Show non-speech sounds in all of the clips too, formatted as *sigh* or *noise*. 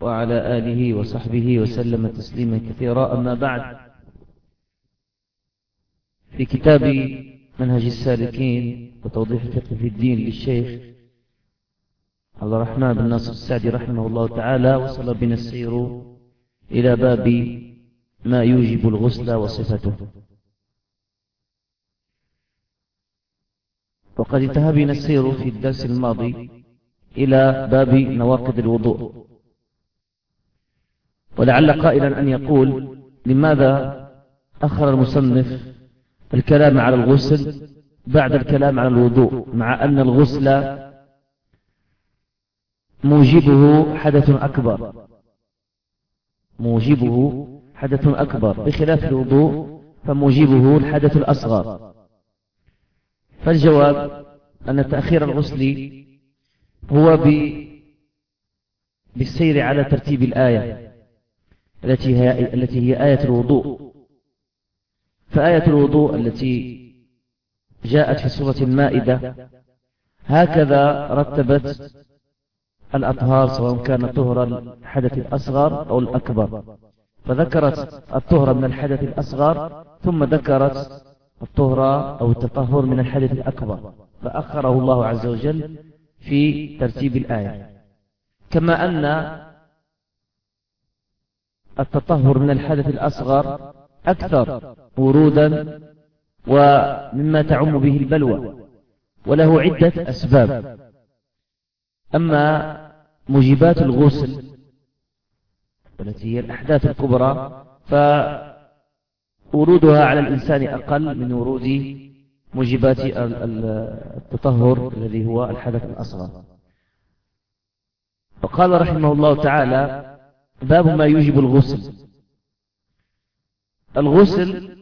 وعلى آله وصحبه وسلم تسليما كثيرا. أما بعد في كتاب منهج السالكين وتوضيح الفقه في الدين للشيخ عبد الرحمن بن ناصر السعدي رحمه الله تعالى وصل بنا السير إلى باب ما يوجب الغسل وصفته. وقد انتهى بنا السير في الدرس الماضي إلى باب نواقض الوضوء. ولعل قائلا أن يقول لماذا أخر المصنف الكلام على الغسل بعد الكلام على الوضوء مع أن الغسل موجبه حدث أكبر؟ موجبه حدث أكبر بخلاف الوضوء فموجبه الحدث الأصغر. فالجواب أن تأخير الغسل هو بالسير على ترتيب الآية. التي هي, التي هي آية الوضوء. فآية الوضوء التي جاءت في سورة المائدة هكذا رتبت الأطهار سواء كان طهر الحدث الأصغر أو الأكبر. فذكرت الطهر من الحدث الأصغر ثم ذكرت الطهر أو التطهر من الحدث الأكبر. فأخره الله عز وجل في ترتيب الآية. كما أن التطهر من الحدث الأصغر أكثر ورودا ومما تعم به البلوى وله عدة أسباب. أما مجيبات الغسل والتي هي الأحداث الكبرى فورودها على الإنسان أقل من ورود مجيبات التطهر الذي هو الحدث الأصغر. وقال رحمه الله تعالى باب ما يوجب الغسل. الغسل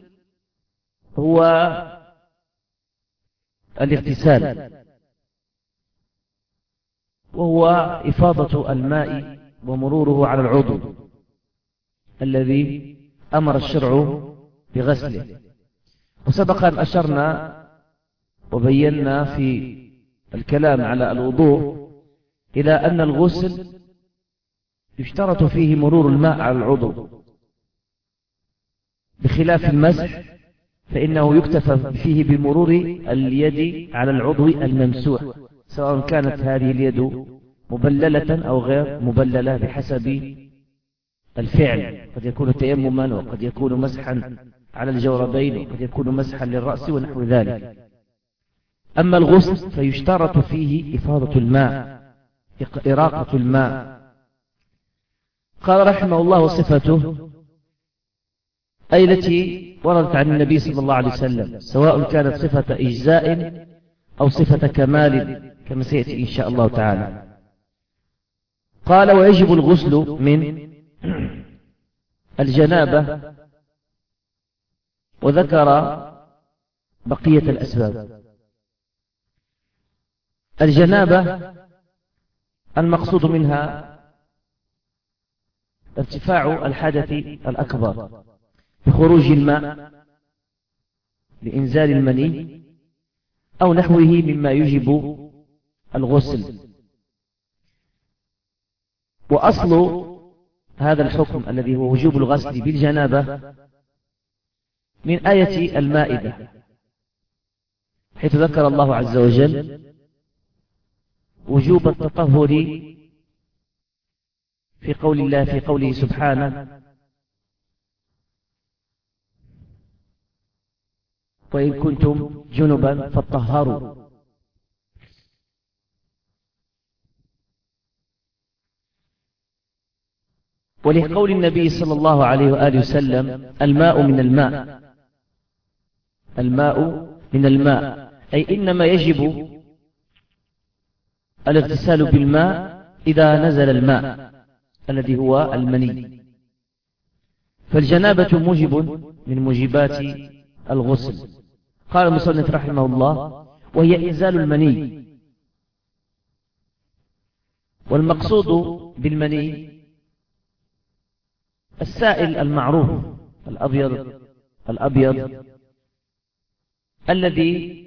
هو الاغتسال وهو إفاضة الماء ومروره على العضو الذي أمر الشرع بغسله. وسبق أن أشرنا وبينا في الكلام على الوضوء إلى أن الغسل يشترط فيه مرور الماء على العضو. بخلاف المسح فإنه يكتفى فيه بمرور اليد على العضو الممسوح سواء كانت هذه اليد مبللة أو غير مبللة بحسب الفعل. قد يكون تيمما وقد يكون مسحا على الجوربين وقد يكون مسحا للرأس ونحو ذلك. أما الغسل فيشترط فيه إفاضة الماء إراقة الماء. قال رحمه الله صفته أي التي وردت عن النبي صلى الله عليه وسلم سواء كانت صفة إجزاء أو صفة كمال كما سيأتي إن شاء الله تعالى. قال ويجب الغسل من الجنابة وذكر بقية الأسباب. الجنابة المقصود منها ارتفاع الحدث الأكبر. بخروج الماء لإنزال المني أو نحوه مما يجب الغسل. وأصل هذا الحكم الذي هو وجوب الغسل بالجنابة من آية المائدة. حيث ذكر الله عز وجل وجوب التطهر في قول الله في قوله سبحانه. وإن كنتم جنبا فطهروا ولقول النبي صلى الله عليه وآله وسلم الماء من الماء. الماء من الماء. أي إنما يجب الاغتسال بالماء إذا نزل الماء. الذي هو المني. فالجنابة موجب من موجبات الغسل. قال المصنف رحمه الله وهي إنزال المني. والمقصود بالمني السائل المعروف الأبيض الأبيض الذي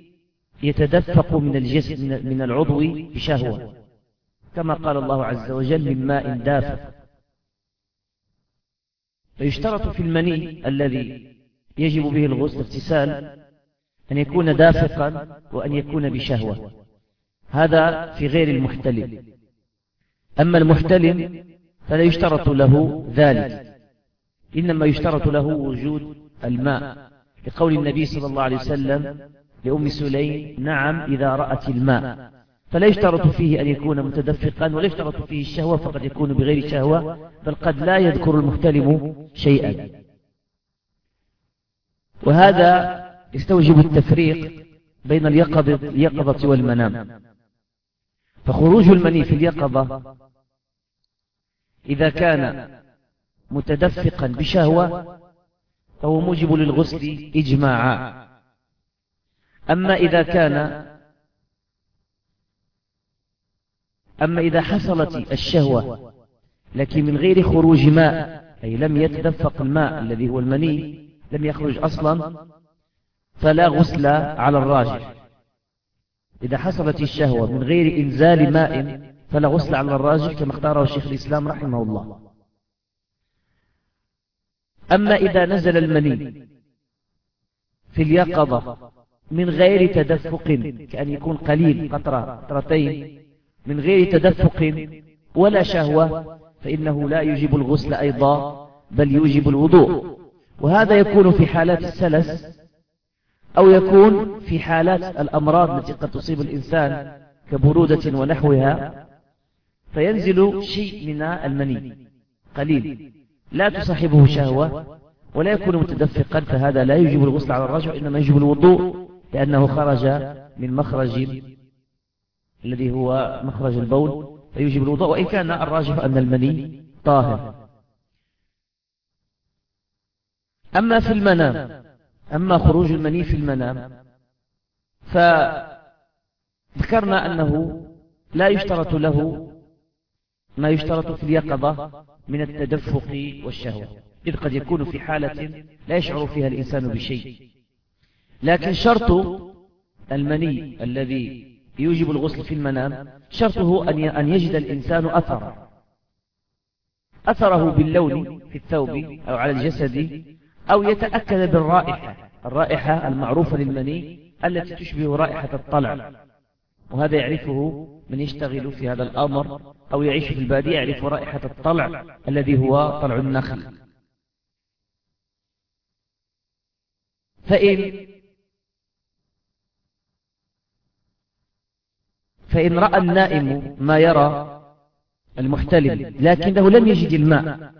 يتدفق من الجسم من العضو بشهوة. كما قال الله عز وجل من ماء دافق فيشترط في المني الذي يجب به الغسل اغتسال أن يكون دافقا وأن يكون بشهوة. هذا في غير المحتلم. أما المحتلم فلا يشترط له ذلك. إنما يشترط له وجود الماء. لقول النبي صلى الله عليه وسلم لأم سليم نعم إذا رأت الماء. فلا يشترط فيه أن يكون متدفقا ولا يشترط فيه الشهوة فقد يكون بغير شهوة بل قد لا يذكر المحتلم شيئا. وهذا يستوجب التفريق بين اليقظة, اليقظة والمنام. فخروج المني في اليقظة إذا كان متدفقا بشهوة فهو موجب للغسل إجماعا. أما إذا كان أما إذا حصلت الشهوة لكن من غير خروج ماء أي لم يتدفق الماء الذي هو المني لم يخرج أصلا فلا غسل على الراجح. إذا حصلت الشهوة من غير إنزال ماء فلا غسل على الراجح كما اختاره الشيخ الإسلام رحمه الله. أما إذا نزل المني في اليقظة من غير تدفق كأن يكون قليل قطرة قطرتين من غير تدفق ولا شهوة فإنه لا يجب الغسل أيضا بل يوجب الوضوء. وهذا يكون في حالات السلس أو يكون في حالات الأمراض التي قد تصيب الإنسان كبرودة ونحوها فينزل شيء من المني قليل. لا تصاحبه شهوة ولا يكون متدفقا فهذا لا يجب الغسل على الرجل إنما يجب الوضوء لأنه خرج من مخرج الذي هو مخرج البول فيجب الوضوء وإن كان الراجح أن المني طاهر. أما في المنام أما خروج المني في المنام فذكرنا أنه لا يشترط له ما يشترط في اليقظة من التدفق والشهوة إذ قد يكون في حالة لا يشعر فيها الإنسان بشيء. لكن شرط المني الذي يوجب الغسل في المنام شرطه أن يجد الإنسان أثر أثره باللون في الثوب أو على الجسد أو يتأكد بالرائحة الرائحة المعروفة للمني التي تشبه رائحة الطلع. وهذا يعرفه من يشتغل في هذا الأمر أو يعيش في البادية يعرف رائحة الطلع الذي هو طلع النخل. فإن فإن رأى النائم ما يرى المحتلم لكنه لم يجد الماء.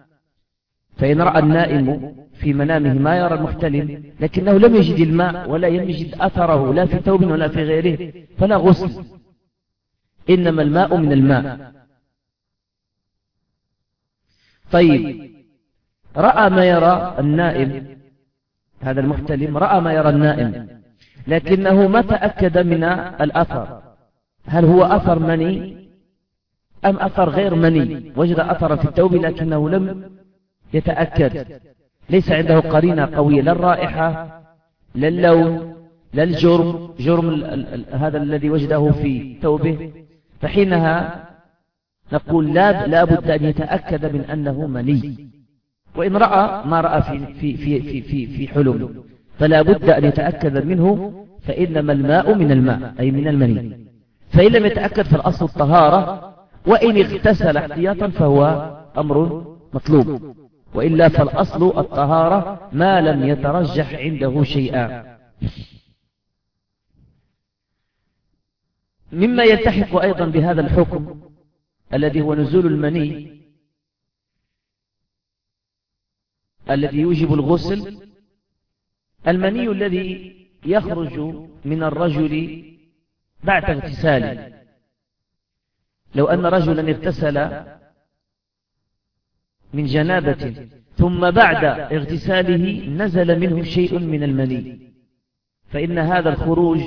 فإن رأى النائم في منامه ما يرى المحتلم لكنه لم يجد الماء ولا يجد أثره لا في ثوب ولا في غيره. فلا غسل. إنما الماء من الماء. طيب. رأى ما يرى النائم. هذا المحتلم رأى ما يرى النائم. لكنه ما تأكد من الأثر. هل هو أثر مني أم أثر غير مني؟ وجد أثر في التوب لكنه لم يتأكد. ليس عنده قرينة قوية لا الرائحة لا اللون لا الجرم جرم هذا الذي وجده في توبة. فحينها نقول لا, لا بد أن يتأكد من أنه مني. وإن رأى ما رأى في, في, في, في, في, في حلم. فلا بد أن يتأكد منه فإنما الماء من الماء أي من المني. فإن لم يتأكد فالأصل الطهارة وإن اغتسل احتياطا فهو أمر مطلوب. وإلا فالأصل الطهارة ما لم يترجح عنده شيئا. مما يلتحق أيضا بهذا الحكم الذي هو نزول المني الذي يوجب الغسل. المني الذي يخرج من الرجل بعد اغتسال لو أن رجلا اغتسل من جنابة ثم بعد اغتساله نزل منه شيء من المني. فإن هذا الخروج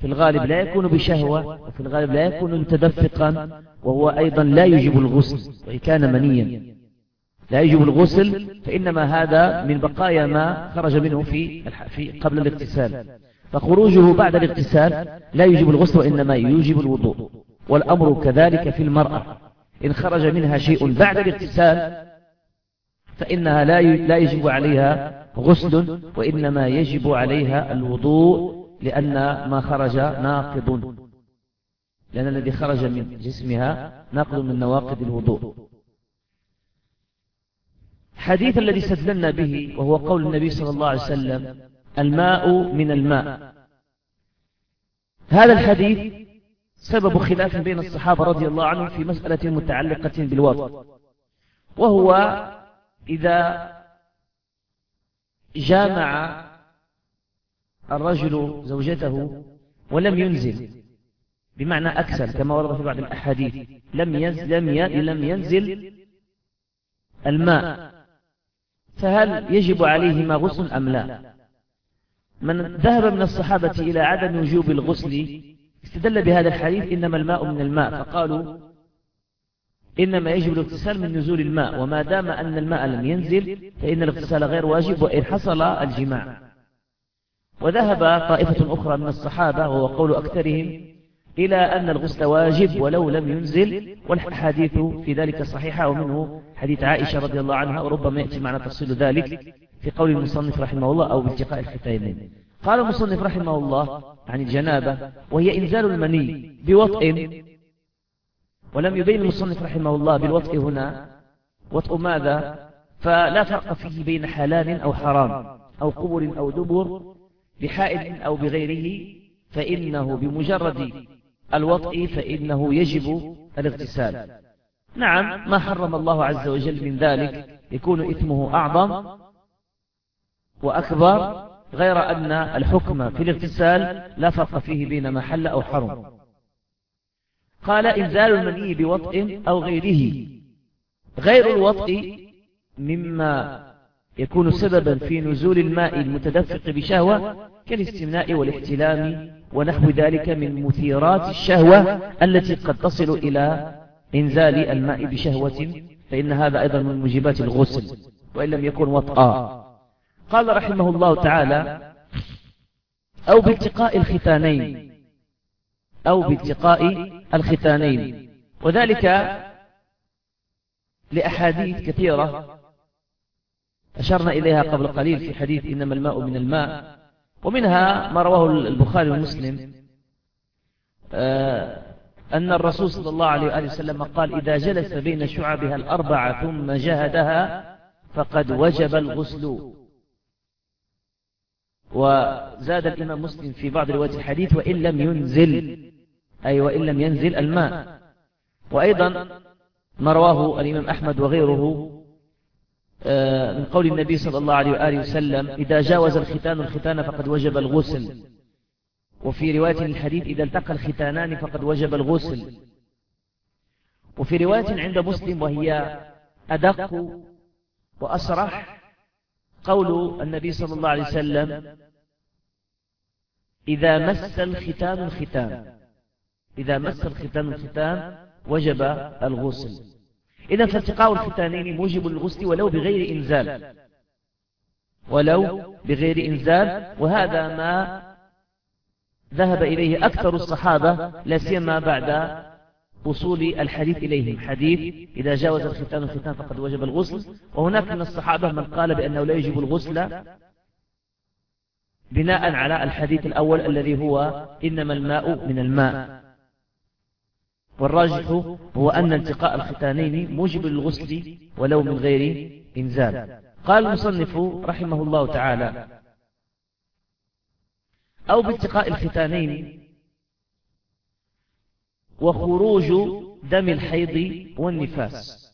في الغالب لا يكون بشهوة وفي الغالب لا يكون متدفقا وهو أيضا لا يجب الغسل وإن كان منيا. لا يجب الغسل فإنما هذا من بقايا ما خرج منه في قبل الاغتسال. فخروجه بعد الاغتسال لا يجب الغسل وإنما يوجب الوضوء. والأمر كذلك في المرأة. إن خرج منها شيء بعد الاغتسال فإنها لا لا يجب عليها غسل وإنما يجب عليها الوضوء لأن ما خرج ناقض. لأن الذي خرج من جسمها ناقض من نواقض الوضوء. حديث الذي استدللنا به وهو قول النبي صلى الله عليه وسلم الماء من الماء. هذا الحديث سبب خلاف بين الصحابة رضي الله عنهم في مسألة متعلقة بالوضع. وهو إذا جامع الرجل زوجته ولم ينزل بمعنى أكسل كما ورد في بعض الأحاديث لم ينزل, لم ينزل الماء فهل يجب عليهما غسل أم لا؟ من ذهب من الصحابة إلى عدم وجوب الغسل استدل بهذا الحديث إنما الماء من الماء فقالوا إنما يجب الاغتسال من نزول الماء وما دام أن الماء لم ينزل فإن الاغتسال غير واجب وإن حصل الجماع. وذهب طائفة أخرى من الصحابة وهو قول أكثرهم إلى أن الغسل واجب ولو لم ينزل والحديث في ذلك صحيحة ومنه حديث عائشة رضي الله عنها وربما يأتي معنا تفصيل ذلك. في قول المصنف رحمه الله أو بالتقاء الختيمين قال المصنف رحمه الله عن الجنابة وهي إنزال المني بوطء ولم يبين المصنف رحمه الله بالوطء هنا. وطء ماذا؟ فلا فرق فيه بين حلال أو حرام أو قبر أو دبر بحائل أو بغيره. فإنه بمجرد الوطء فإنه يجب الاغتسال. نعم ما حرم الله عز وجل من ذلك يكون إثمه أعظم وأكبر غير أن الحكم في الاغتسال لا فرق فيه بين محل أو حرم. قال إنزال المني بوطء أو غيره. غير الوطء مما يكون سببا في نزول الماء المتدفق بشهوة كالاستمناء والاحتلام ونحو ذلك من مثيرات الشهوة التي قد تصل إلى إنزال الماء بشهوة فإن هذا أيضا من موجبات الغسل وإن لم يكن وطئا. قال رحمه الله تعالى أو بالتقاء الختانين أو بالتقاء الختانين. وذلك لأحاديث كثيرة أشرنا إليها قبل قليل في حديث إنما الماء من الماء ومنها ما رواه البخاري ومسلم آه، أن الرسول صلى الله عليه وآله وسلم قال إذا جلس بين شعبها الأربعة ثم جهدها فقد وجب الغسل. وزاد الإمام مسلم في بعض روايات الحديث وإن لم ينزل أي وإن لم ينزل الماء. وأيضا ما رواه الإمام أحمد وغيره آه، من قول النبي صلى الله عليه وآله وسلم إذا جاوز الختان الختان فقد وجب الغسل. وفي رواية الحديث إذا التقى الختانان فقد وجب الغسل. وفي رواية عند مسلم وهي أدق وأصرح قول النبي صلى الله عليه وسلم إذا مس الختان الختان إذا مس الختان الختان وجب الغسل. إذا فالتقاء الختانين موجب الغسل ولو بغير إنزال. ولو بغير إنزال وهذا ما ذهب إليه أكثر الصحابة لا سيما بعد وصول الحديث إليهم. حديث إذا جاوز الختان الختان فقد وجب الغسل. وهناك من الصحابة من قال بأنه لا يجب الغسل بناء على الحديث الأول الذي هو إنما الماء من الماء. والراجح هو أن التقاء الختانين موجب للغسل ولو من غير إنزال. قال المصنف رحمه الله تعالى أو بالتقاء الختانين وخروج دم الحيض والنفاس.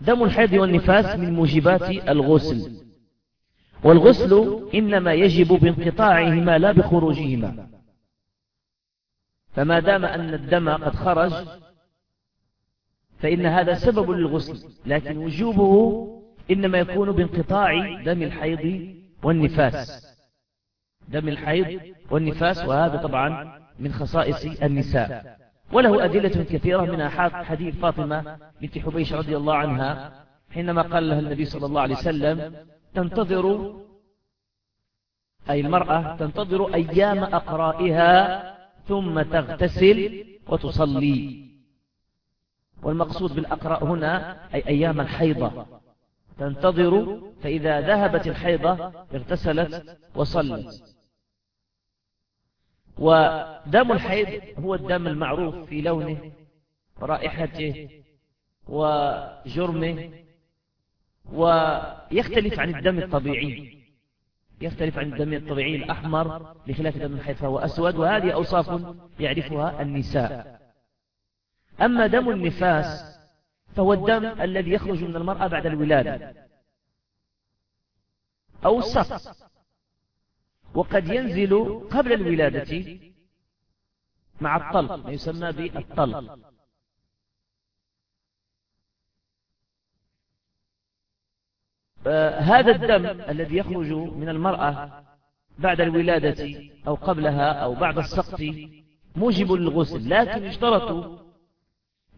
دم الحيض والنفاس من موجبات الغسل. والغسل إنما يجب بانقطاعهما لا بخروجهما. فما دام أن الدم قد خرج فإن هذا سبب للغسل. لكن وجوبه إنما يكون بانقطاع دم الحيض والنفاس. دم الحيض والنفاس وهذا طبعا من خصائص النساء. وله أدلة كثيرة منها حديث فاطمة بنت حبيش رضي الله عنها حينما قال لها النبي صلى الله عليه وسلم تنتظر أي المرأة تنتظر أيام أقرائها ثم تغتسل وتصلي. والمقصود بالأقراء هنا أي أيام الحيضة. تنتظر فإذا ذهبت الحيضة اغتسلت وصلت. ودم الحيض هو الدم المعروف في لونه ورائحته وجرمه ويختلف عن الدم الطبيعي. يختلف عن الدم الطبيعي الأحمر بخلاف دم الحيض فهو أسود وهذه أوصاف يعرفها النساء. أما دم النفاس فهو الدم الذي يخرج من المرأة بعد الولادة أو السقط. وقد ينزل قبل الولادة مع الطلق ما يسمى بالطلق. هذا الدم الذي يخرج من المرأة بعد الولادة أو قبلها أو بعد السقط موجب للغسل لكن اشترطوا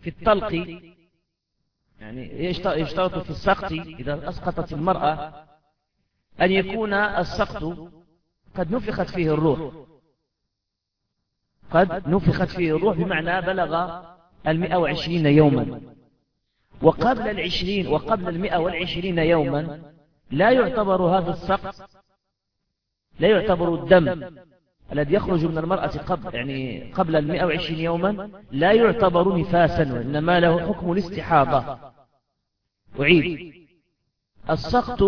في الطلق يعني يشترط في السقط إذا أسقطت المرأة أن يكون السقط قد نفخت فيه الروح. قد نفخت فيه الروح بمعنى بلغ المئة وعشرين يوما. وقبل العشرين وقبل المئة والعشرين يوما لا يعتبر هذا السقط لا يعتبر الدم الذي يخرج من المرأة قبل يعني قبل المئة وعشرين يوما لا يعتبر نفاسا وإنما له حكم الاستحاضة. أعيد. السقط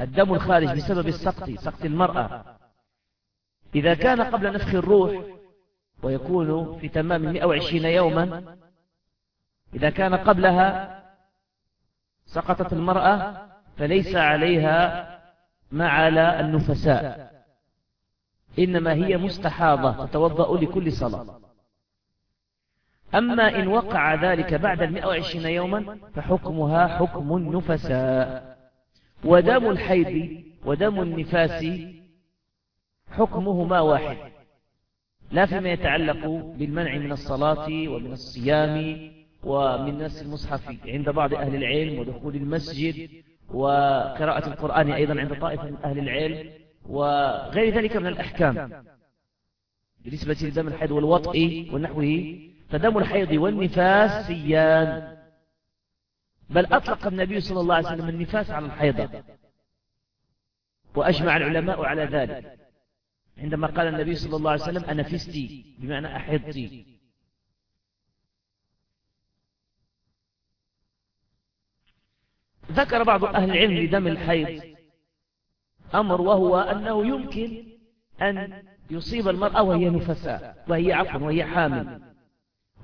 الدم الخارج بسبب السقط سقط المرأة. إذا كان قبل نفخ الروح ويكون في تمام 120 يوما إذا كان قبلها سقطت المرأة فليس عليها ما على النفساء. إنما هي مستحاضة تتوضأ لكل صلاة. أما إن وقع ذلك بعد المئة وعشرين يوما فحكمها حكم النفساء. ودم الحيض ودم النفاس حكمهما واحد. لا فيما يتعلق بالمنع من الصلاة ومن الصيام ومن نفس المصحف عند بعض أهل العلم ودخول المسجد وقراءة القرآن أيضا عند طائفة من أهل العلم وغير ذلك من الأحكام. بالنسبة لدم الحيض والوطء ونحوه فدم الحيض والنفاس سيان بل أطلق النبي صلى الله عليه وسلم النفاس على الحيضة. وأجمع العلماء على ذلك. عندما قال النبي صلى الله عليه وسلم أنا فستي بمعنى أحضتي. ذكر بعض أهل العلم لدم الحيض أمر وهو أنه يمكن أن يصيب المرأة وهي نفساء وهي عفوا وهي حامل.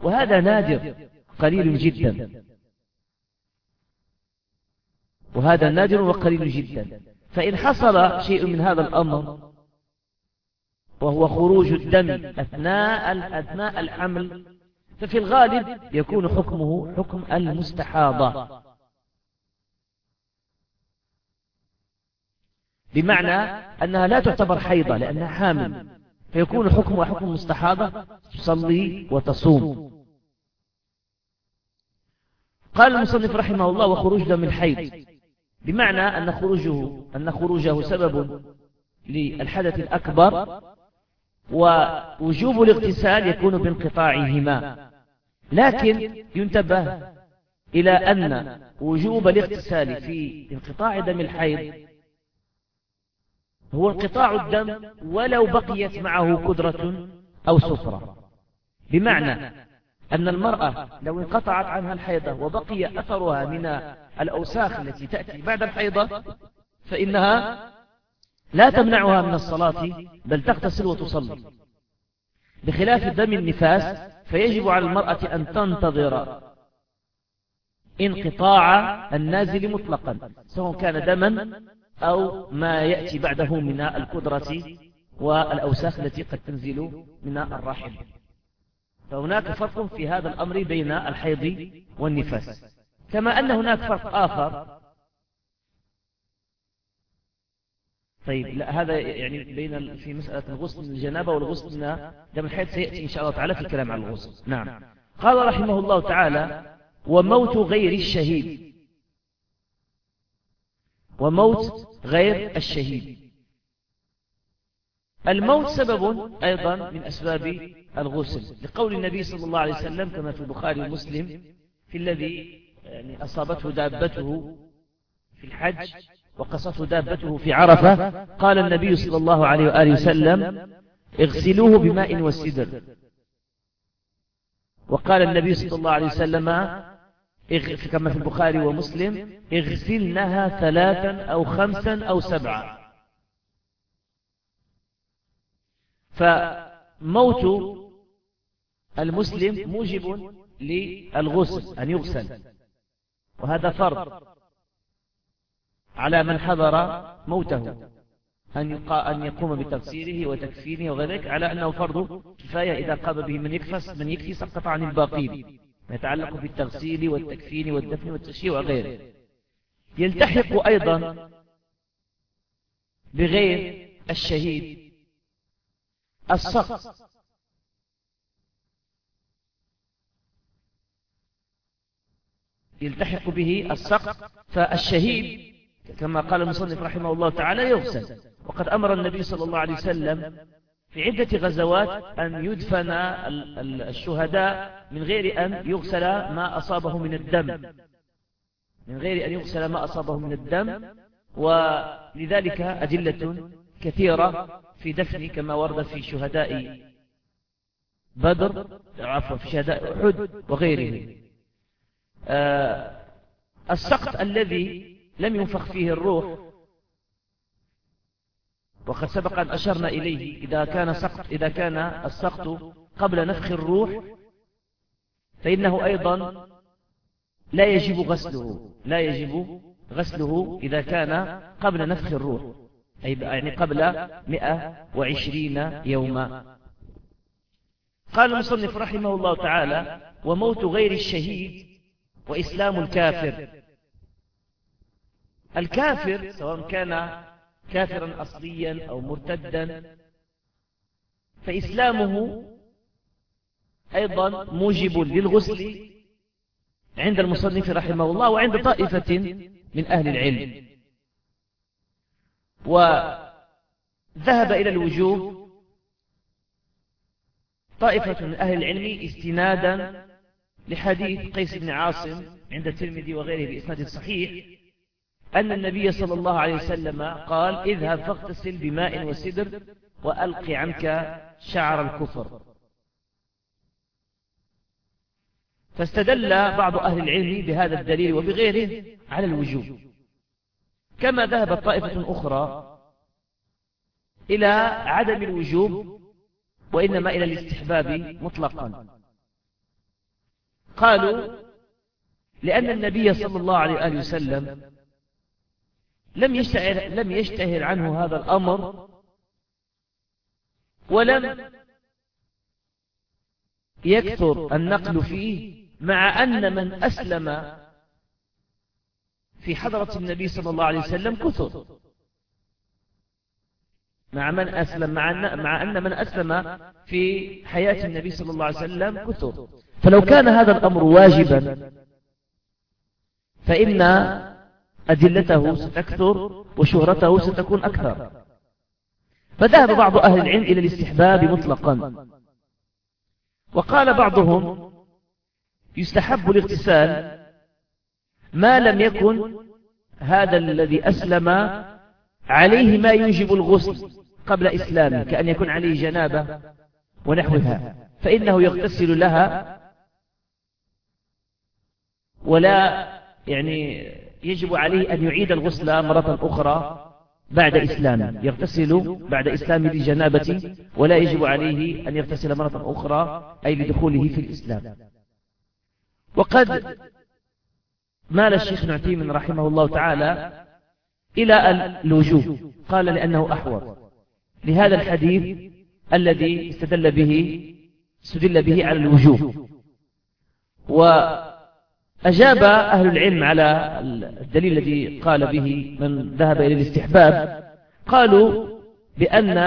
وهذا نادر قليل جدا. وهذا نادر وقليل جدا. فإن حصل شيء من هذا الأمر وهو خروج الدم أثناء أثناء الحمل ففي الغالب يكون حكمه حكم المستحاضة. بمعنى أنها لا تعتبر حيضة لأنها حامل. فيكون حكمها حكم مستحاضة تصلي وتصوم. قال المصنف رحمه الله وخروج دم الحيض. بمعنى أن خروجه, أن خروجه سبب للحدث الأكبر ووجوب الاغتسال يكون بانقطاعهما. لكن ينتبه إلى أن وجوب الاغتسال في انقطاع دم الحيض هو انقطاع الدم ولو بقيت معه قدرة أو سفرة. بمعنى أن المرأة لو انقطعت عنها الحيضة وبقي أثرها من الأوساخ التي تأتي بعد الحيضة فإنها لا تمنعها من الصلاة بل تغتسل وتصلي. بخلاف دم النفاس فيجب على المرأة أن تنتظر انقطاع النازل مطلقا سواء كان دما أو ما يأتي بعده من القدرة والأوساخ التي قد تنزل من الرحم. فهناك فرق في هذا الأمر بين الحيض والنفاس. كما أن هناك فرق آخر. طيب لا هذا يعني بين في مسألة الغسل من الجنابة والغسل من دم الحيض سيأتي إن شاء الله تعالى في الكلام عن الغسل. نعم. قال رحمه الله تعالى وموت غير الشهيد. وموت غير الشهيد. الموت سبب أيضا من أسباب الغسل. لقول النبي صلى الله عليه وسلم كما في البخاري ومسلم في الذي يعني أصابته دابته في الحج وقصته دابته في عرفة. قال النبي صلى الله عليه وآله وسلم اغسلوه بماء وسدر. وقال النبي صلى الله عليه وسلم كما في البخاري ومسلم اغسلنها ثلاثا أو خمسا أو سبعا. فموت المسلم موجب للغسل أن يغسل. وهذا فرض على من حضر موته أن أن يقوم بتفسيره وتكفينه وغيرك على أنه فرض كفاية إذا قام به من يكفس من يكفي سقط عن الباقين. ما يتعلق بالتغسيل والتكفين والدفن والتشييع وغيره. يلتحق أيضا بغير الشهيد السقط. يلتحق به السقط فالشهيد كما قال المصنف رحمه الله تعالى يغسل. وقد أمر النبي صلى الله عليه وسلم في عدة غزوات أن يدفن الشهداء من غير أن يغسل ما أصابه من الدم. من غير أن يغسل ما أصابه من الدم. ولذلك أدلة كثيرة في دفن كما ورد في شهداء بدر عفوا في شهداء أحد وغيره السقط الذي لم ينفخ فيه الروح وقد سبق أن أشرنا إليه إذا كان سقط إذا كان السقط قبل نفخ الروح فإنه أيضا لا يجب غسله لا يجب غسله إذا كان قبل نفخ الروح أي يعني قبل 120 يوما. قال المصنف رحمه الله تعالى وموت غير الشهيد وإسلام الكافر. الكافر سواء كان كافرا أصليا أو مرتدا فإسلامه أيضا موجب للغسل عند المصنف رحمه الله وعند طائفة من أهل العلم. وذهب إلى الوجوب طائفة من أهل العلم استنادا لحديث قيس بن عاصم عند الترمذي وغيره بإسناد صحيح أن النبي صلى الله عليه وسلم قال اذهب فاغتسل بماء وسدر وألق عنك شعر الكفر. فاستدل بعض أهل العلم بهذا الدليل وبغيره على الوجوب. كما ذهبت طائفة أخرى إلى عدم الوجوب وإنما إلى الاستحباب مطلقا. قالوا لأن النبي صلى الله عليه وسلم لم يشتهر, لم يشتهر عنه هذا الأمر ولم يكثر النقل فيه مع أن من أسلم في حضرة النبي صلى الله عليه وسلم كثر. مع من أسلم مع أن, مع أن من أسلم في حياة النبي صلى الله عليه وسلم كثر. فلو كان هذا الأمر واجبا فإن أدلته ستكثر وشهرته ستكون أكثر. فذهب بعض أهل العلم إلى الاستحباب مطلقا. وقال بعضهم يستحب الاغتسال ما لم يكن هذا الذي أسلم عليه ما يوجب الغسل قبل إسلامه كأن يكون عليه جنابة ونحوها فإنه يغتسل لها ولا يعني يجب عليه أن يعيد الغسل مرة أخرى بعد إسلامه. يغتسل بعد إسلامه لجنابة ولا يجب عليه أن يغتسل مرة أخرى أي لدخوله في الإسلام. وقد مال الشيخ نعتيم رحمه الله تعالى إلى الوجوب. قال لأنه أحوط لهذا الحديث الذي استدل به استدل به على الوجوب. أجاب أهل العلم على الدليل الذي قال به من ذهب إلى الاستحباب. قالوا بأن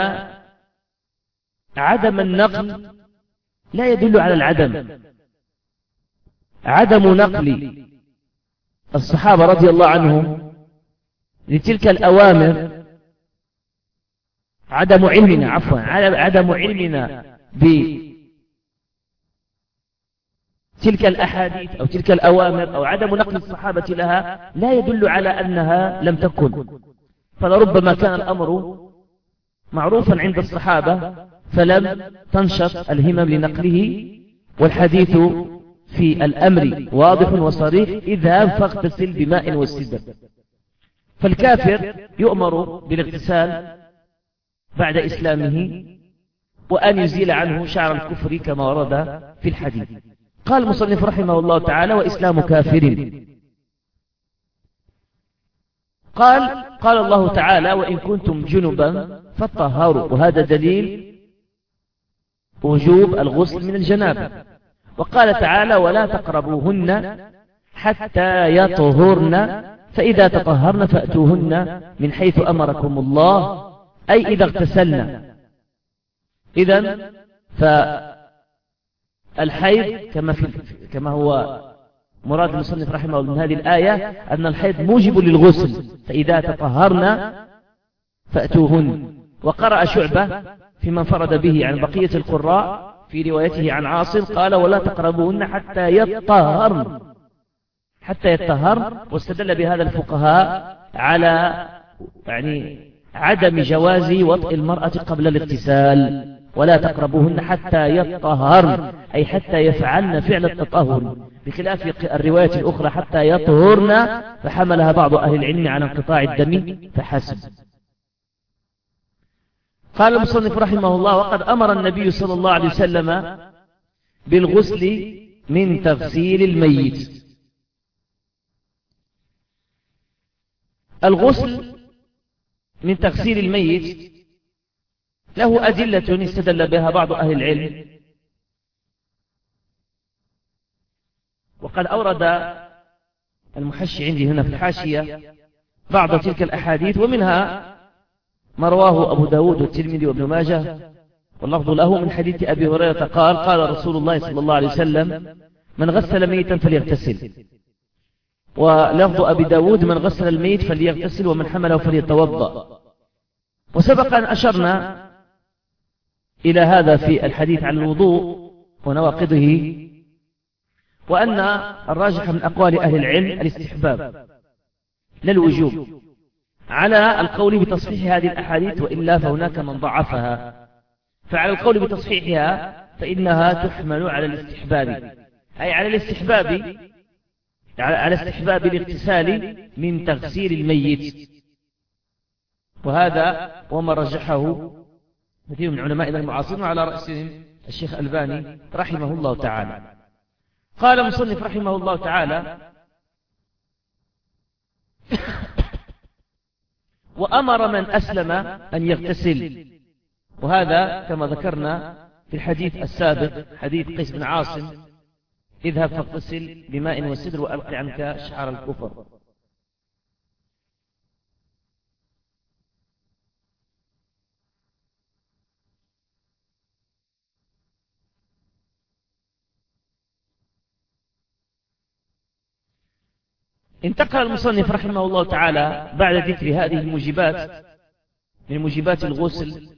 عدم النقل لا يدل على العدم. عدم نقل. الصحابة رضي الله عنهم لتلك الأوامر عدم علمنا عفوا عدم علمنا بتلك الأحاديث أو تلك الأوامر أو عدم نقل الصحابة لها لا يدل على أنها لم تكن. فلربما كان الأمر معروفا عند الصحابة فلم تنشط الهمم لنقله والحديث في الأمر واضح وصريح إذا فاغتسل بماء والسدر فالكافر يؤمر بالاغتسال بعد إسلامه وأن يزيل عنه شعر الكفر كما ورد في الحديث. قال المصنف رحمه الله تعالى وإسلام كافر. قال قال الله تعالى وإن كنتم جنبا فطهروا وهذا دليل وجوب الغسل من الجنابة. وقال تعالى ولا تقربوهن حتى يطهرن فإذا تطهرن فأتوهن من حيث أمركم الله أي إذا اغتسلن. إذا فالحيض كما, في كما هو مراد المصنف رحمه الله من هذه الآية أن الحيض موجب للغسل فإذا تطهرن فأتوهن. وقرأ شعبة في من فرد به عن بقية القراء في روايته عن عاصم قال ولا تقربوهن حتى يطهرن. حتى يطهرن واستدل بهذا الفقهاء على يعني عدم جواز وطئ المرأة قبل الاغتسال ولا تقربوهن حتى يطهرن أي حتى يفعلن فعل التطهر. بخلاف الرواية الأخرى حتى يطهرن فحملها بعض أهل العلم على انقطاع الدم فحسب. قال المصنف رحمه الله وقد أمر النبي صلى الله عليه وسلم بالغسل من تغسيل الميت. الغسل من تغسيل الميت له أدلة استدل بها بعض أهل العلم. وقد أورد المحشي عندي هنا في الحاشية بعض تلك الأحاديث ومنها ما رواه أبو داود والترمذي وابن ماجه واللفظ له من حديث أبي هريرة قال قال رسول الله صلى الله عليه وسلم من غسل ميتا فليغتسل. ولفظ أبي داود من غسل الميت فليغتسل ومن حمله فليتوضأ. وسبق أن أشرنا إلى هذا في الحديث عن الوضوء ونواقضه وأن الراجح من أقوال أهل العلم الاستحباب لا الوجوب على القول بتصحيح هذه الأحاديث وإلا فهناك من ضعفها. فعلى القول بتصحيحها فإنها تحمل على الاستحباب أي على الاستحباب على استحباب الاغتسال من تغسيل الميت. وهذا وما رجحه كثير من علماء المعاصرين وعلى رأسهم الشيخ ألباني رحمه الله تعالى. قال مصنف رحمه الله تعالى *coughs* وأمر من أسلم أن يغتسل. وهذا كما ذكرنا في الحديث السابق حديث قيس بن عاصم اذهب فاغتسل بماء وسدر وألق عنك شعر الكفر. انتقل المصنف رحمه الله تعالى بعد ذكر هذه الموجبات من موجبات الغسل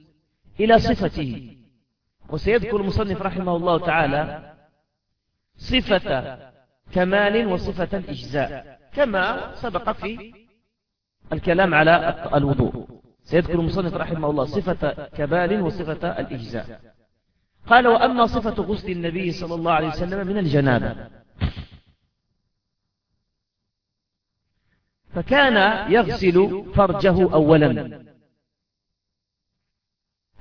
إلى صفته. وسيذكر المصنف رحمه الله تعالى صفة كمال وصفة الإجزاء كما سبق في الكلام على الوضوء. سيذكر المصنف رحمه الله صفة كمال وصفة الإجزاء. قال وأما صفة غسل النبي صلى الله عليه وسلم من الجنابة. فكان يغسل فرجه أولا.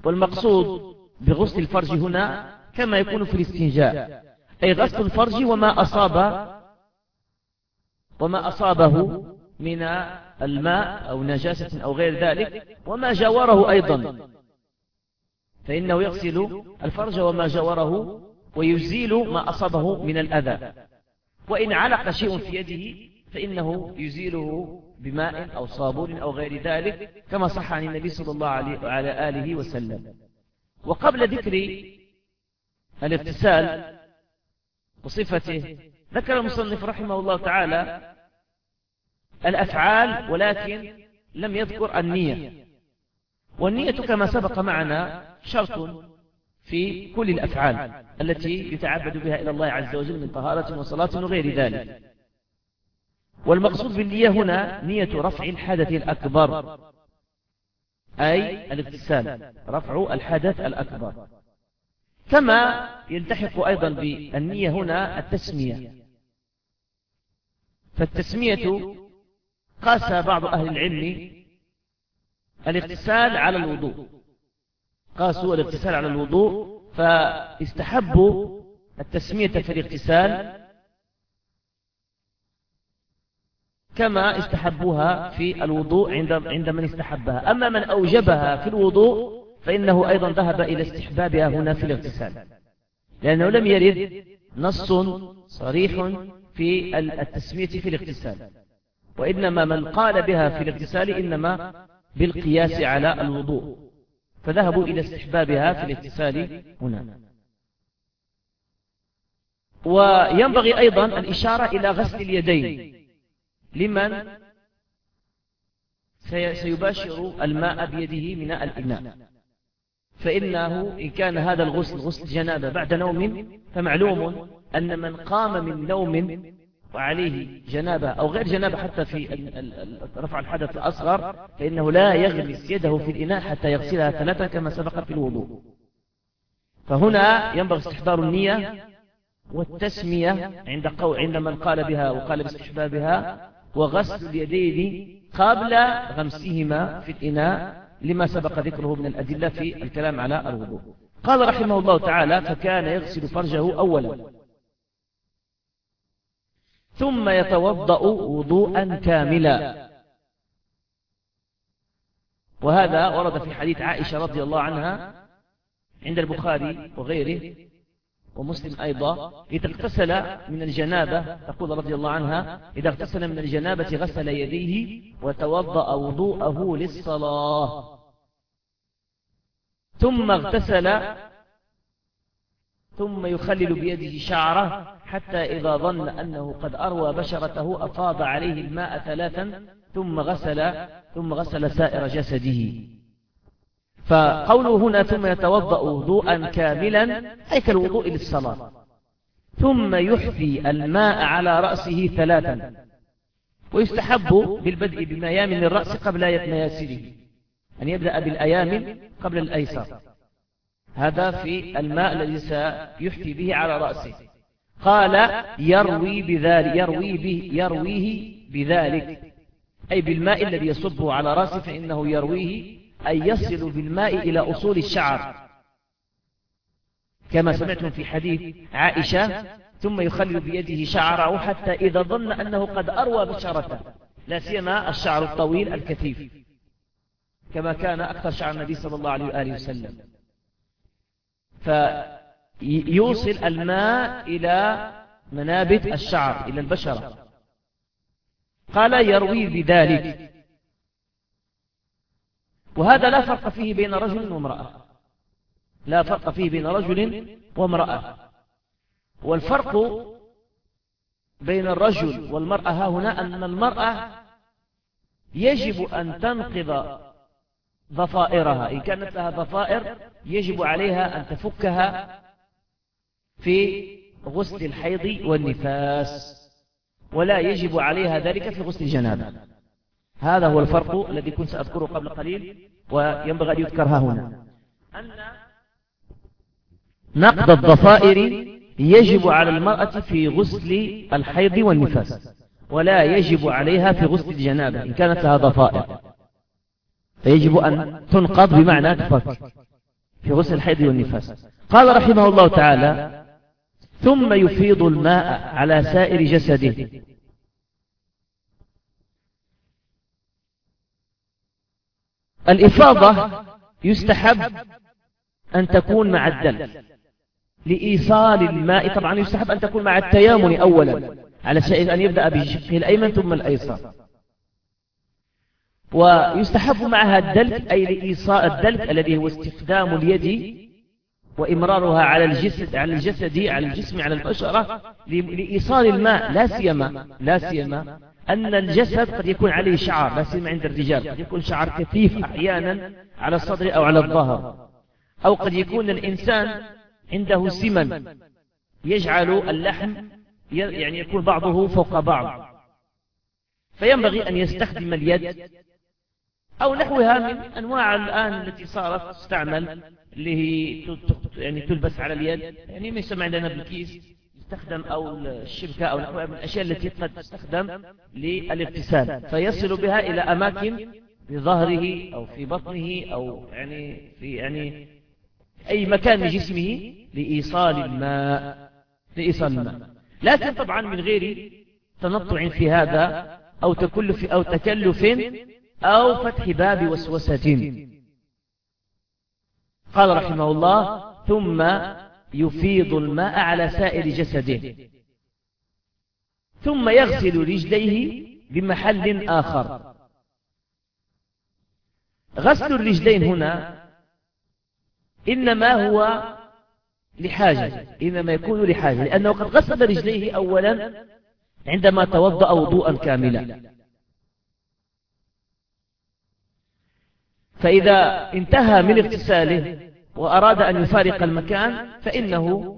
والمقصود بغسل الفرج هنا كما يكون في الاستنجاء. أي غسل الفرج وما أصاب وما أصابه من الماء أو نجاسة أو غير ذلك وما جاوره أيضا. فإنه يغسل الفرج وما جاوره ويزيل ما أصابه من الأذى. وإن علق شيء في يده فإنه يزيله بماء أو صابون أو غير ذلك كما صح عن النبي صلى الله عليه وعلى آله وسلم. وقبل ذكر الاغتسال وصفته ذكر المصنف رحمه الله تعالى الأفعال ولكن لم يذكر النية. والنية كما سبق معنا شرط في كل الأفعال التي يتعبد بها إلى الله عز وجل من طهارة وصلاة وغير ذلك. والمقصود بالنية هنا نية رفع الحدث الأكبر. أي الاغتسال رفع الحدث الأكبر. كما يلتحق أيضا بالنية هنا التسمية. فالتسمية قاس بعض أهل العلم الاغتسال على الوضوء. قاسوا الاغتسال على الوضوء فاستحبوا التسمية في الاغتسال كما استحبوها في الوضوء عند عند من استحبها. أما من أوجبها في الوضوء فإنه أيضا ذهب إلى استحبابها هنا في الاغتسال. لأنه لم يرد نص صريح في التسمية في الاغتسال. وإنما من قال بها في الاغتسال إنما بالقياس على الوضوء. فذهبوا إلى استحبابها في الاغتسال هنا. وينبغي أيضا الإشارة إلى غسل اليدين. لمن؟ سيباشر الماء بيده من الإناء. فإنه إن كان هذا الغسل غسل جنابة بعد نوم فمعلوم أن من قام من نوم وعليه جنابة أو غير جنابة حتى في رفع الحدث الأصغر فإنه لا يغمس يده في الإناء حتى يغسلها ثلاثة كما سبق في الوضوء. فهنا ينبغي استحضار النية والتسمية عند قو عند من قال بها وقال باستحبابها وغسل اليدين قبل غمسهما في الإناء لما سبق ذكره من الأدلة في الكلام على الوضوء. قال رحمه الله تعالى فكان يغسل فرجه أولا. ثم يتوضأ وضوءا كاملا. وهذا ورد في حديث عائشة رضي الله عنها عند البخاري وغيره ومسلم أيضا إذا اغتسل من الجنابة. تقول رضي الله عنها إذا اغتسل من الجنابة غسل يديه وتوضأ وضوءه للصلاة. ثم اغتسل ثم يخلل بيده شعره حتى إذا ظن أنه قد أروى بشرته أفاض عليه الماء ثلاثا ثم غسل ثم غسل سائر جسده. فقوله هنا ثم يتوضأ وضوءا كاملا أي كالوضوء للصلاة. ثم يحفي الماء على رأسه ثلاثا ويستحب بالبدء بميامن الرأس قبل مياسره أن يبدأ بالأيامن قبل الأيسر. هذا في الماء الذي سيحفي به على رأسه. قال يروي بذلك يروي به يرويه بذلك. أي بالماء الذي يصبه على رأسه فإنه يرويه أي يصل بالماء إلى أصول الشعر. كما سمعتم في حديث عائشة ثم يخلل بيده شعره حتى إذا ظن أنه قد أروى بشرته لا سيما الشعر الطويل الكثيف. كما كان أكثر شعر النبي صلى الله عليه وآله وسلم. فيوصل الماء إلى منابت الشعر إلى البشرة. قال يروي بذلك. وهذا لا فرق فيه بين رجل وامرأة. لا فرق فيه بين رجل وامرأة. والفرق بين الرجل والمرأة ها هنا أن المرأة يجب أن تنقض ضفائرها. إن كانت لها ضفائر يجب عليها أن تفكها في غسل الحيض والنفاس. ولا يجب عليها ذلك في غسل الجنابة. هذا هو الفرق الذي كنت سأذكره قبل قليل وينبغي أن يذكر ها هنا. أن نقض الضفائر يجب على المرأة في غسل الحيض والنفاس ولا يجب عليها في غسل الجنابة إن كانت لها ضفائر. فيجب أن تنقض بمعنى تفك في غسل الحيض والنفاس. قال رحمه الله تعالى ثم يفيض الماء على سائر جسده الإفاضة يستحب أن تكون مع الدلك لإيصال الماء. طبعا يستحب أن تكون مع التيامن أولا على شيء أن يبدأ بشقه الأيمن ثم الأيسر. ويستحب معها الدلك أي لإيصاء الدلك الذي هو استخدام اليد وإمرارها على الجسد على الجسد على الجسم على البشرة لإيصال الماء. لا سيما لا سيما أن الجسد قد يكون عليه شعر لا سيما عند الرجال قد يكون شعر كثيف أحيانا على الصدر أو على الظهر. أو قد يكون الإنسان عنده سمن يجعل اللحم يعني يكون بعضه فوق بعض. فينبغي أن يستخدم اليد أو نحوها من أنواع الآن التي صارت تستعمل. اللي هي يعني تلبس على اليد يعني ما يسمى عندنا بالكيس يستخدم أو الشبكة أو من الأشياء التي قد تستخدم للاغتسال فيصل بها إلى أماكن في ظهره أو في بطنه أو يعني في يعني أي مكان من جسمه لإيصال الماء لإيصال الماء. لكن طبعا من غير تنطع في هذا أو تكلف أو تكلف أو فتح باب وسوسة. قال رحمه الله ثم يفيض الماء على سائر جسده. ثم يغسل رجليه بمحل آخر. غسل الرجلين هنا إنما هو لحاجة إنما يكون لحاجة لأنه قد غسل رجليه أولا عندما توضأ وضوءا كاملا. فإذا انتهى من اغتساله وأراد أن يفارق المكان فإنه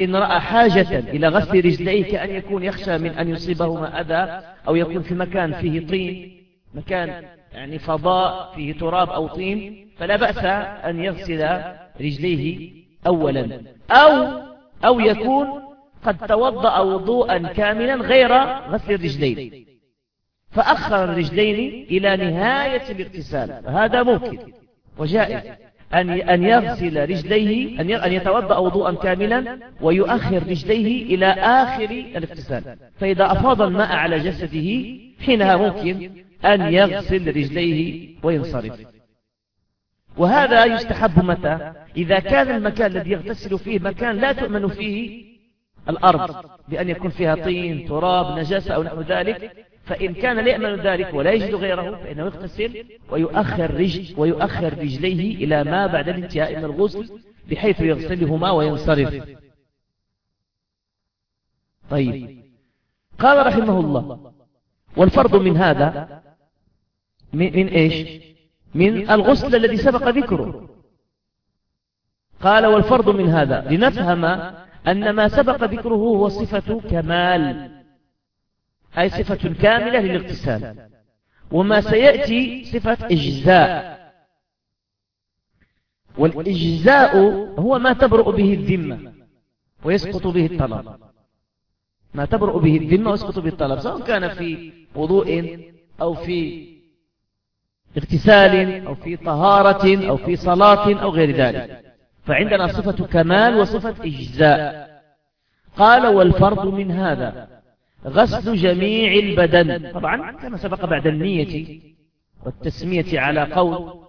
إن رأى حاجة إلى غسل رجليه كأن يكون يخشى من أن يصيبهما أذى أو يكون في مكان فيه طين مكان يعني فضاء فيه تراب أو طين فلا بأس أن يغسل رجليه أولا. أو, أو يكون قد توضأ وضوءا كاملا غير غسل الرجلين فأخر الرجلين إلى نهاية الاغتسال هذا ممكن وجائز. أن أن يغسل رجليه أن أن يتوضأ وضوءا كاملا ويؤخر رجليه إلى آخر الاغتسال. فإذا أفاض الماء على جسده حينها ممكن أن يغسل رجليه وينصرف. وهذا يستحب متى؟ إذا كان المكان الذي يغتسل فيه مكان لا تؤمن فيه الأرض بأن يكون فيها طين تراب نجاسة أو نحو ذلك. فإن كان لا يأمن ذلك ولا يجد غيره فإنه يغتسل ويؤخر, رجل ويؤخر رجليه إلى ما بعد الانتهاء من الغسل بحيث يغسلهما وينصرف. طيب. قال رحمه الله والفرض من هذا من, من إيش؟ من الغسل الذي سبق ذكره. قال والفرض من هذا لنفهم أن ما سبق ذكره هو صفة كمال. أي صفة كاملة للاغتسال وما سيأتي صفة إجزاء. والإجزاء هو ما تبرؤ به الذمة ويسقط به الطلب. ما تبرؤ به الذمة ويسقط به الطلب سواء كان في وضوء أو في اغتسال أو في طهارة أو في صلاة أو غير ذلك. فعندنا صفة كمال وصفة إجزاء. قال والفرض من هذا. غسل جميع البدن. طبعا كما سبق بعد النية. والتسمية على قول.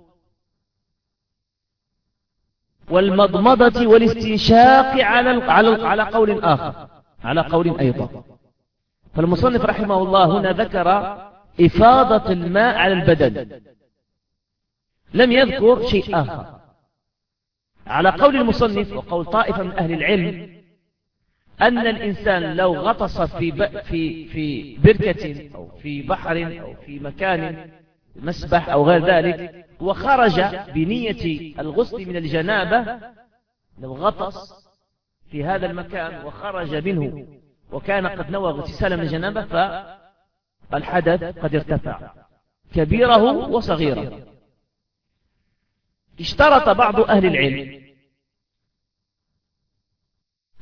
والمضمضة والاستنشاق على على على قول آخر. على قول أيضا. فالمصنف رحمه الله هنا ذكر إفاضة الماء على البدن. لم يذكر شيء آخر. على قول المصنف وقول طائفة من أهل العلم أن الإنسان لو غطس في في في بركة أو في بحر أو في مكان مسبح أو غير ذلك وخرج بنية الغسل من الجنابة لو غطس في هذا المكان وخرج منه وكان قد نوى اغتسال من الجنابة فالحدث قد ارتفع كبيره وصغيره. اشترط بعض أهل العلم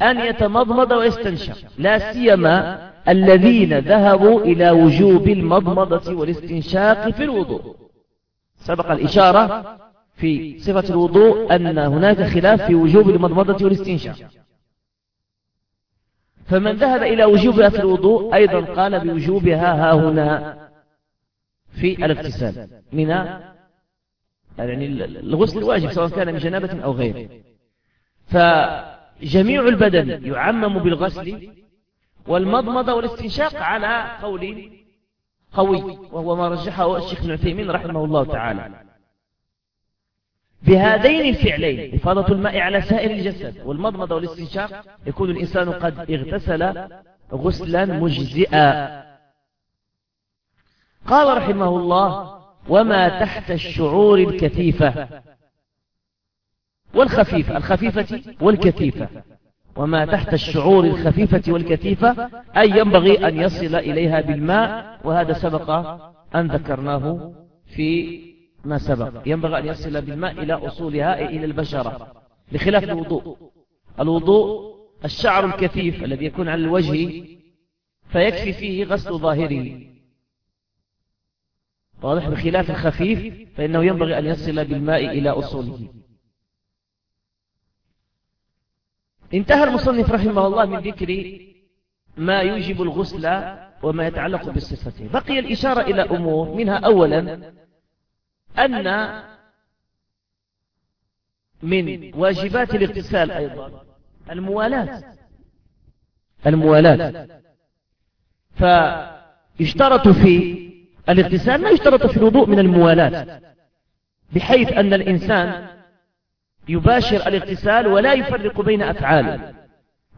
أن يتمضمض ويستنشق. لا سيما الذين ذهبوا إلى وجوب المضمضة والاستنشاق في الوضوء. سبق الإشارة في صفة الوضوء أن هناك خلاف في وجوب المضمضة والاستنشاق. فمن ذهب إلى وجوبها في الوضوء أيضا قال بوجوبها ها هنا في الاغتسال. من يعني الغسل واجب سواء كان من جنابة أو غيره فجميع البدن يعمم بالغسل والمضمضة والاستنشاق على قول قوي وهو ما رجحه الشيخ ابن عثيمين رحمه الله تعالى. بهذين الفعلين إفاضة الماء على سائر الجسد والمضمضة والاستنشاق يكون الإنسان قد اغتسل غسلا مجزئا. قال رحمه الله وما تحت الشعور الكثيفة. والخفيفة الخفيفة والكثيفة. وما تحت الشعور الخفيفة والكثيفة أي ينبغي أن يصل إليها بالماء وهذا سبق أن ذكرناه في ما سبق. ينبغي أن يصل بالماء إلى أصولها إلى البشرة بخلاف الوضوء. الوضوء الشعر الكثيف الذي يكون على الوجه فيكفي فيه غسل ظاهره. واضح؟ بخلاف الخفيف فإنه ينبغي أن يصل بالماء إلى أصوله. انتهى المصنف رحمه الله من ذكر ما يوجب الغسل وما يتعلق بالصفة بقي الإشارة إلى أمور منها أولا أن من واجبات الاغتسال أيضا الموالاة. الموالاة. فيشترط في الاغتسال ما يشترط في الوضوء من الموالاة بحيث أن الإنسان يباشر الاغتسال ولا يفرق بين أفعاله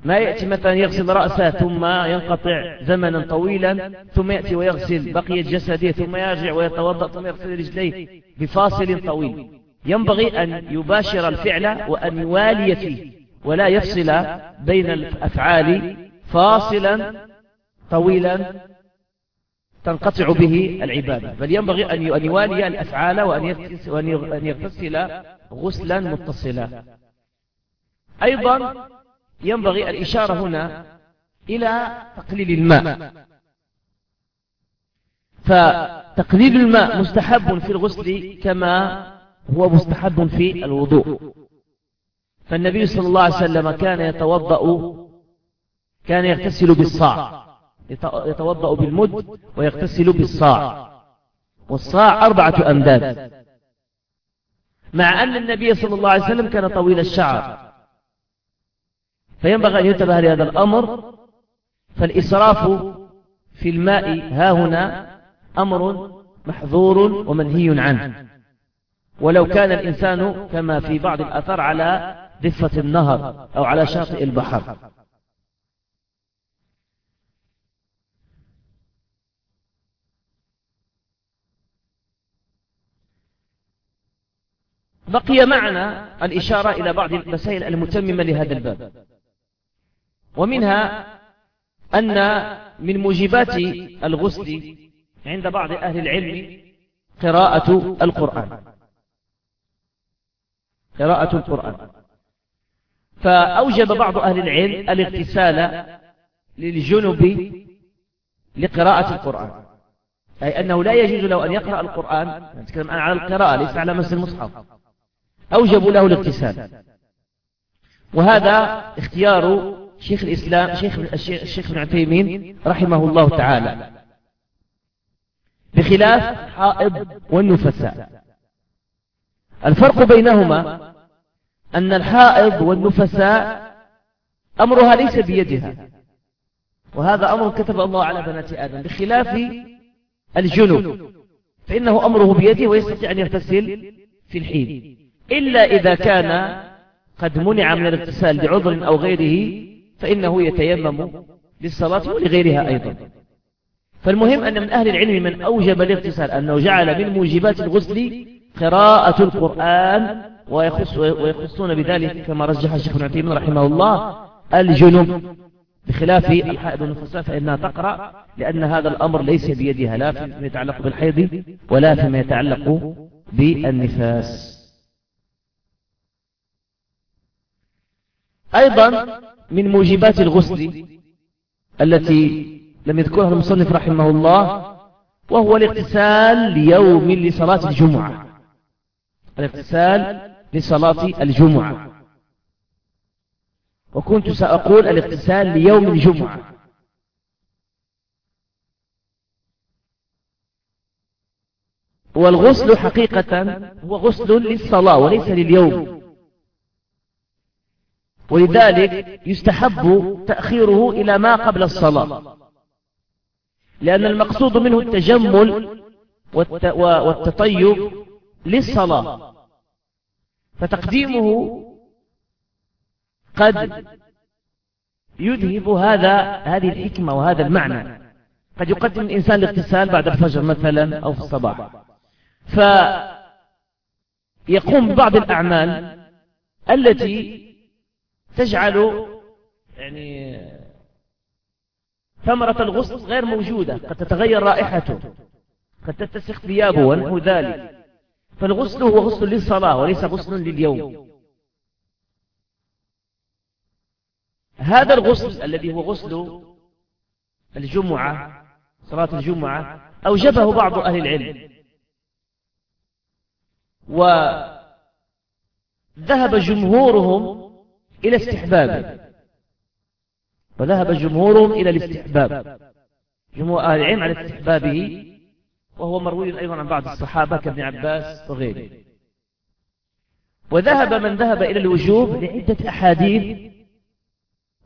ما يأتي مثلا يغسل رأسه ثم ينقطع زمنا طويلا ثم يأتي ويغسل بقية جسده ثم يرجع ويتوضأ ثم يغسل رجليه بفاصل طويل. ينبغي أن يباشر الفعل وأن يوالي فيه ولا يفصل بين الأفعال فاصلا طويلا تنقطع به العبادة. بل ينبغي أن يوالي الأفعال وأن يغتسل غسلا متصلا. أيضا ينبغي الإشارة هنا إلى تقليل الماء. فتقليل الماء مستحب في الغسل كما هو مستحب في الوضوء. فالنبي صلى الله عليه وسلم كان يتوضأ كان يغتسل بالصاع. يتوضأ بالمد ويغتسل بالصاع. والصاع أربعة أمداد مع أن النبي صلى الله عليه وسلم كان طويل الشعر. فينبغي أن ينتبه لهذا الأمر. فالإسراف في الماء ها هنا أمر محظور ومنهي عنه. ولو كان الإنسان كما في بعض الأثر على ضفة النهر أو على شاطئ البحر. بقي معنا الإشارة إلى بعض المسائل المتممة لهذا الباب. ومنها أن من موجبات الغسل عند بعض أهل العلم قراءة القرآن. قراءة القرآن. فأوجب بعض أهل العلم الاغتسال للجنب لقراءة القرآن. أي أنه لا يجوز له أن يقرأ القرآن. نتكلم على القراءة ليس على مس المصحف. أوجبوا له الاغتسال وهذا اختيار شيخ الإسلام شيخ الشيخ ابن عثيمين رحمه الله تعالى. بخلاف الحائض والنفساء. الفرق بينهما أن الحائض والنفساء أمرها ليس بيدها. وهذا أمر كتب الله على بنات آدم. بخلاف الجنوب. فإنه أمره بيده ويستطيع أن يغتسل في الحين إلا إذا كان قد منع من الاغتسال بعذر أو غيره فإنه يتيمم للصلاة ولغيرها أيضا. فالمهم أن من أهل العلم من أوجب الاغتسال أنه جعل من موجبات الغسل قراءة القرآن ويخص ويخصون بذلك كما رجح الشيخ ابن عثيمين رحمه الله الجنوب بخلاف الحائض والنفساء فإنها تقرأ لأن هذا الأمر ليس بيدها لا فيما يتعلق بالحيض ولا فيما يتعلق بالنفاس. أيضا من موجبات الغسل التي لم يذكرها المصنف رحمه الله وهو الاغتسال ليوم لصلاة الجمعة. الاغتسال لصلاة الجمعة. وكنت سأقول الاغتسال ليوم الجمعة. والغسل حقيقة هو غسل للصلاة وليس لليوم. ولذلك يستحب تأخيره إلى ما قبل الصلاة. لأن المقصود منه التجمل والتطيب للصلاة. فتقديمه قد يذهب هذا هذه الحكمة وهذا المعنى. قد يقدم الإنسان الاغتسال بعد الفجر مثلا أو في الصباح. فيقوم ببعض الأعمال التي تجعل يعني ثمرة الغسل غير موجودة قد تتغير رائحته قد تتسخ ثيابه ونحو ذلك. فالغسل هو غسل للصلاة وليس غسل لليوم. هذا الغسل الذي هو غسل الجمعة صلاة الجمعة أوجبه بعض أهل العلم. وذهب جمهورهم إلى استحبابه وذهب جمهورهم إلى الاستحباب. جمهور أهل العلم على استحبابه وهو مروي أيضا عن بعض الصحابة كابن عباس وغيره. وذهب من ذهب إلى الوجوب لعدة أحاديث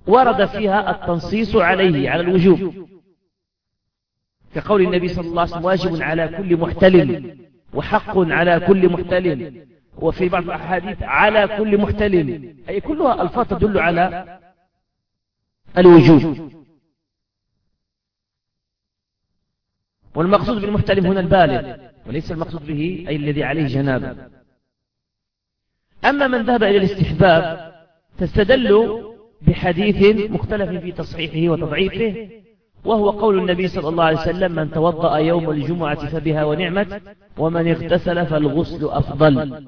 ورد فيها التنصيص عليه على الوجوب. كقول النبي صلى الله عليه وسلم واجب على كل محتلم وحق على كل محتلم وفي بعض الأحاديث على كل محتلم أي كلها ألفاظ تدل على الوجوب والمقصود بالمحتلم هنا البالغ وليس المقصود به أي الذي عليه جنابه أما من ذهب إلى الاستحباب فاستدلوا بحديث مختلف في تصحيحه وتضعيفه وهو قول النبي صلى الله عليه وسلم من توضأ يوم الجمعة فبها ونعمت ومن اغتسل فالغسل أفضل.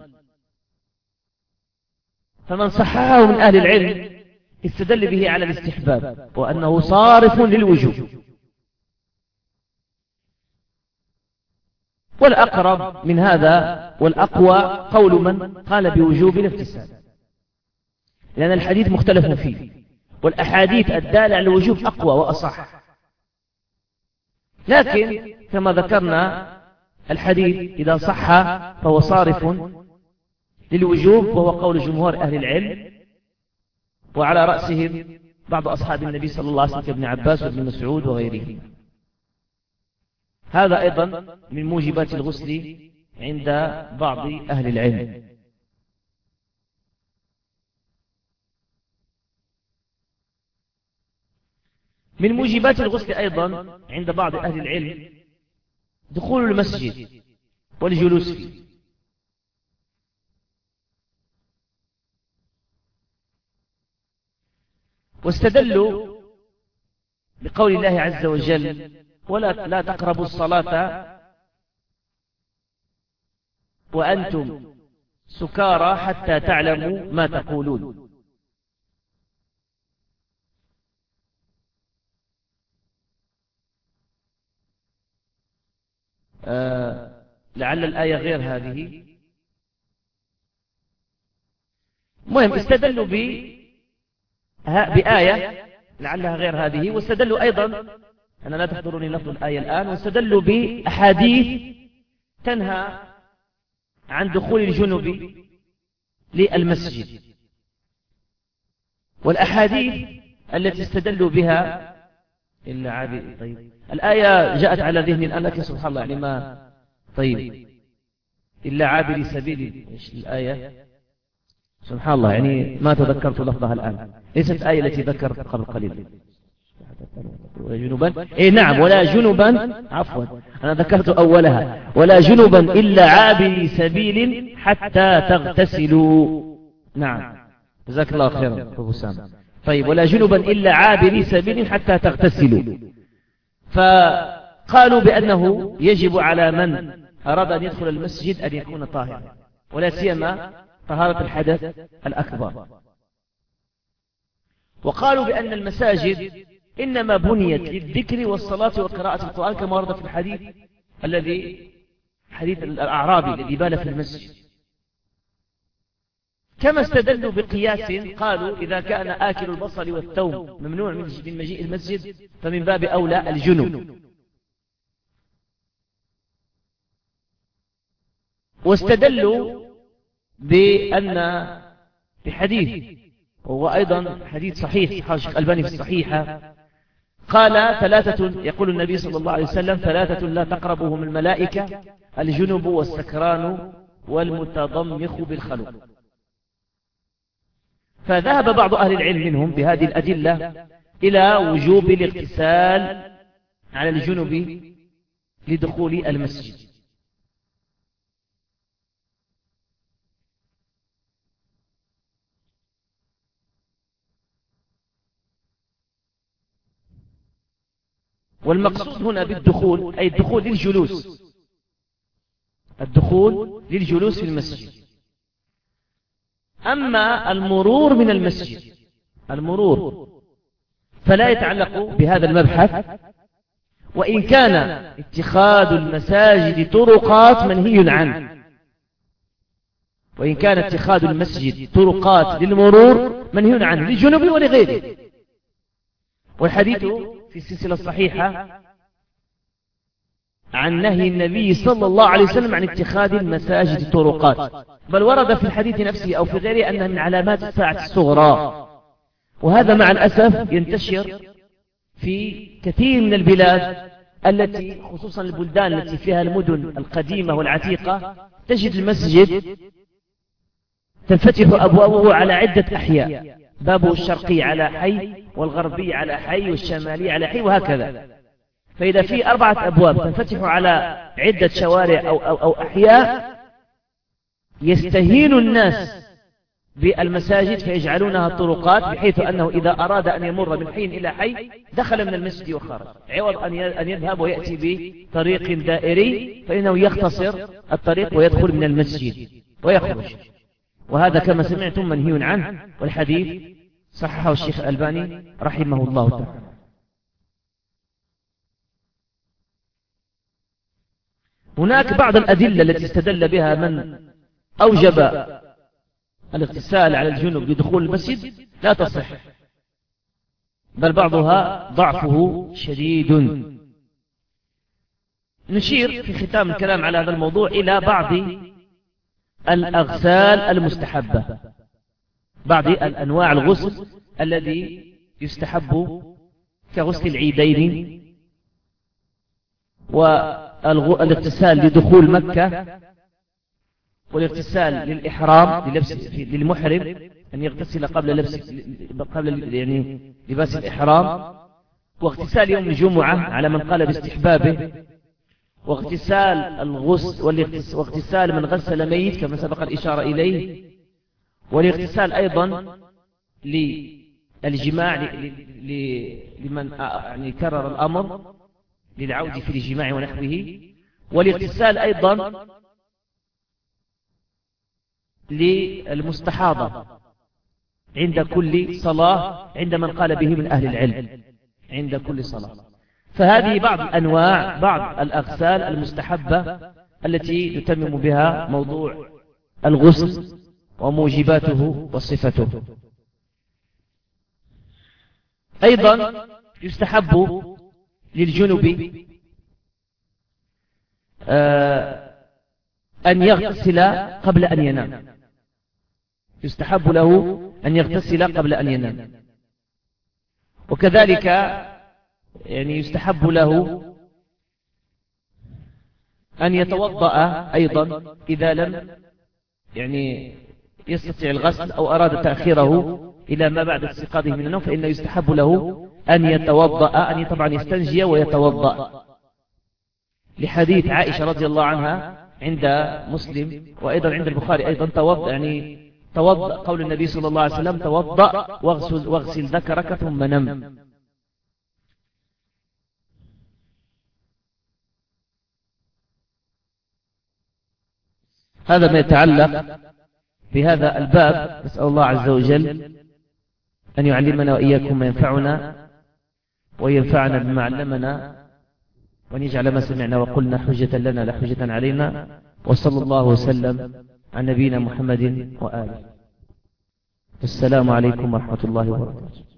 فمن صححه من أهل العلم استدل به على الاستحباب وأنه صارف للوجوب. والأقرب من هذا والأقوى قول من قال بوجوب الاغتسال. لأن الحديث مختلف فيه والأحاديث الدالة على الوجوب أقوى وأصح. لكن كما ذكرنا الحديث إذا صح فهو صارف للوجوب وهو قول جمهور أهل العلم وعلى رأسهم بعض أصحاب النبي صلى الله عليه وسلم كابن عباس وابن مسعود وغيرهم. هذا أيضا من موجبات الغسل عند بعض أهل العلم. من موجبات الغسل أيضا عند بعض أهل العلم دخول المسجد والجلوس فيه. واستدلوا بقول الله عز وجل ولا لا تقربوا الصلاة وأنتم سكارى حتى تعلموا ما تقولون. آه لعل الآية غير هذه. مهم استدلوا بآية لعلها غير هذه واستدلوا أيضا أنا لا تحضرني لفظ الآية الآن واستدلوا بأحاديث تنهى عن دخول الجنب للمسجد. والأحاديث التي استدلوا بها إلا عابد. طيب. الآية جاءت على ذهني الآن لكن سبحان الله يعني ما طيب. إلا عابر سبيل. الآية؟ سبحان الله يعني ما تذكرت لفظها الآن. ليست الآية التي ذكرت قبل قليل. ولا جنبا إيه نعم ولا جنبا عفوا. أنا ذكرت أولها. ولا جنبا إلا عابر سبيل حتى تغتسلوا. نعم. جزاك الله خيرا أبو سام طيب ولا جنبا إلا عابر سبيل حتى تغتسلوا. فقالوا بأنه يجب على من أراد أن يدخل المسجد أن يكون طاهرا. ولا سيما طهارة الحدث الأكبر. وقالوا بأن المساجد إنما بنيت للذكر والصلاة وقراءة القرآن كما ورد في الحديث الذي حديث الأعرابي الذي بال في المسجد. كما استدلوا بقياس قالوا إذا كان آكل البصل والثوم ممنوع من مجيء المسجد فمن باب أولى الجنوب واستدلوا بأن بحديث وهو أيضا حديث صحيح حاج الباني في الصحيحة. قال ثلاثة يقول النبي صلى الله عليه وسلم ثلاثة لا تقربهم الملائكة الجنب والسكران والمتضمخ بالخلق فذهب بعض أهل العلم منهم بهذه الأدلة إلى وجوب الاغتسال على الجنب لدخول المسجد. والمقصود هنا بالدخول أي الدخول للجلوس. الدخول للجلوس في المسجد. أما المرور من المسجد المرور فلا يتعلق بهذا المبحث وإن كان اتخاذ المساجد طرقات منهي عنه. وإن كان اتخاذ المسجد طرقات للمرور منهي عنه للجنوب ولغيره. والحديث في السلسلة الصحيحة عن نهي النبي صلى الله عليه وسلم عن اتخاذ المساجد طرقات. بل ورد في الحديث نفسه أو في غيره أنها من علامات الساعة الصغرى. وهذا مع الأسف ينتشر في كثير من البلاد التي خصوصا البلدان التي فيها المدن القديمة والعتيقة تجد المسجد تنفتح أبوابه على عدة أحياء. بابه الشرقي على حي والغربي على حي والشمالي على حي وهكذا. فإذا في أربعة أبواب تنفتح على عدة شوارع أو, أو, أو أحياء يستهين الناس بالمساجد فيجعلونها طرقات بحيث أنه إذا أراد أن يمر من حي إلى حي دخل من المسجد وخرج. عوض أن يذهب ويأتي بطريق دائري فإنه يختصر الطريق ويدخل من المسجد ويخرج. وهذا كما سمعتم منهي عنه والحديث صححه الشيخ الألباني رحمه الله تعالى. هناك بعض الأدلة التي استدل بها من أوجب الاغتسال على الجنوب لدخول المسجد لا تصح. بل بعضها ضعفه شديد. نشير في ختام الكلام على هذا الموضوع إلى بعض الأغسال المستحبة. بعض الأنواع الغسل الذي يستحب كغسل العيدين والاغتسال لدخول مكة والاغتسال للإحرام للبس للمحرم أن يغتسل قبل لبس قبل يعني لباس الإحرام واغتسال يوم الجمعة على من قال باستحبابه. واغتسال الغسل واغتسال من غسل ميت كما سبق الإشارة إليه والاغتسال أيضا للجماع لمن يعني كرر الأمر للعود في الجماع ونحوه والاغتسال أيضا للمستحاضة عند كل صلاة عند من قال به من أهل العلم عند كل صلاة. فهذه بعض أنواع بعض الأغسال المستحبة التي يتمم بها موضوع الغسل وموجباته وصفته. أيضا يستحب للجنب آه، أن يغتسل قبل أن ينام. يستحب له أن يغتسل قبل أن ينام. وكذلك يعني يستحب له أن يتوضأ أيضا إذا لم يعني يستطيع الغسل أو أراد تأخيره إلى ما بعد استيقاظه من النوم فإنه يستحب له أن يتوضأ أن طبعا يستنجي ويتوضأ. لحديث عائشة رضي الله عنها عند مسلم وأيضا عند البخاري أيضا توضأ يعني توضأ قول النبي صلى الله عليه وسلم توضأ واغسل, واغسل ذكرك ثم نم. هذا ما يتعلق بهذا الباب. نسأل الله عز وجل أن يعلمنا وإياكم ما ينفعنا وينفعنا بما علمنا وأن يجعل ما سمعنا وقلنا حجة لنا لا حجة علينا. وصلى الله وسلم عن نبينا محمد وآله. السلام عليكم ورحمة الله وبركاته.